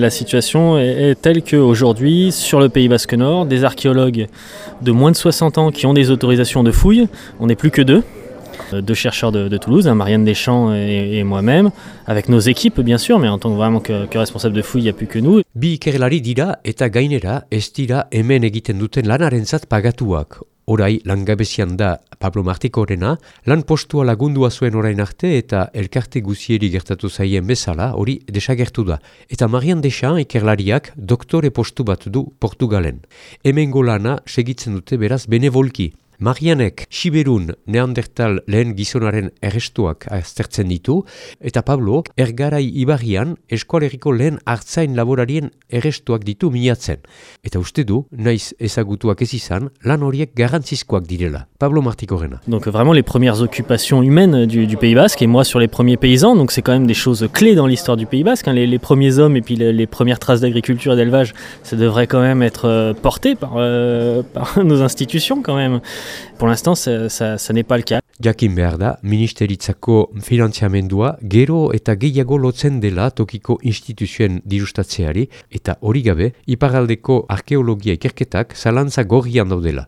La situation est, telle qu'aujourd'hui, sur le Pays Basque Nord, des archéologues de moins de 60 ans qui ont des autorisations de fouille, on n'est plus que deux. Euh, deux chercheurs de, Toulouse, hein, Marianne Deschamps et, moi-même, avec nos équipes bien sûr, mais en tant que vraiment que, responsable de fouille, il n'y a plus que nous. Orai langabezian da Pablo Martikorena, lan postua lagundua zuen orain arte eta elkarte guzieri gertatu zaien bezala hori desagertu da. Eta Marian Desan ikerlariak doktore postu bat du Portugalen. Hemen golana segitzen dute beraz benevolki. Marianek Siberun Neandertal lehen gizonaren errestuak aztertzen ditu, eta Pablo ergarai ibarrian eskualeriko lehen hartzain laborarien errestuak ditu miatzen. Eta uste du, naiz ezagutuak ez izan, lan horiek garantzizkoak direla. Pablo Marticorena. Donc vraiment les premières occupations humaines du, Pays Basque, et moi sur les premiers paysans, donc c'est quand même des choses clés dans l'histoire du Pays Basque. Hein. Les, premiers hommes et puis les, premières traces d'agriculture et d'élevage, ça devrait quand même être euh, porté euh, par nos institutions quand même. Pour l'instant, ça, ça, ça n'est pas le cas. Jakin behar da, ministeritzako finantziamendua gero eta gehiago lotzen dela tokiko instituzioen dirustatzeari eta hori gabe, iparaldeko arkeologia ikerketak zalantza gorrian daudela.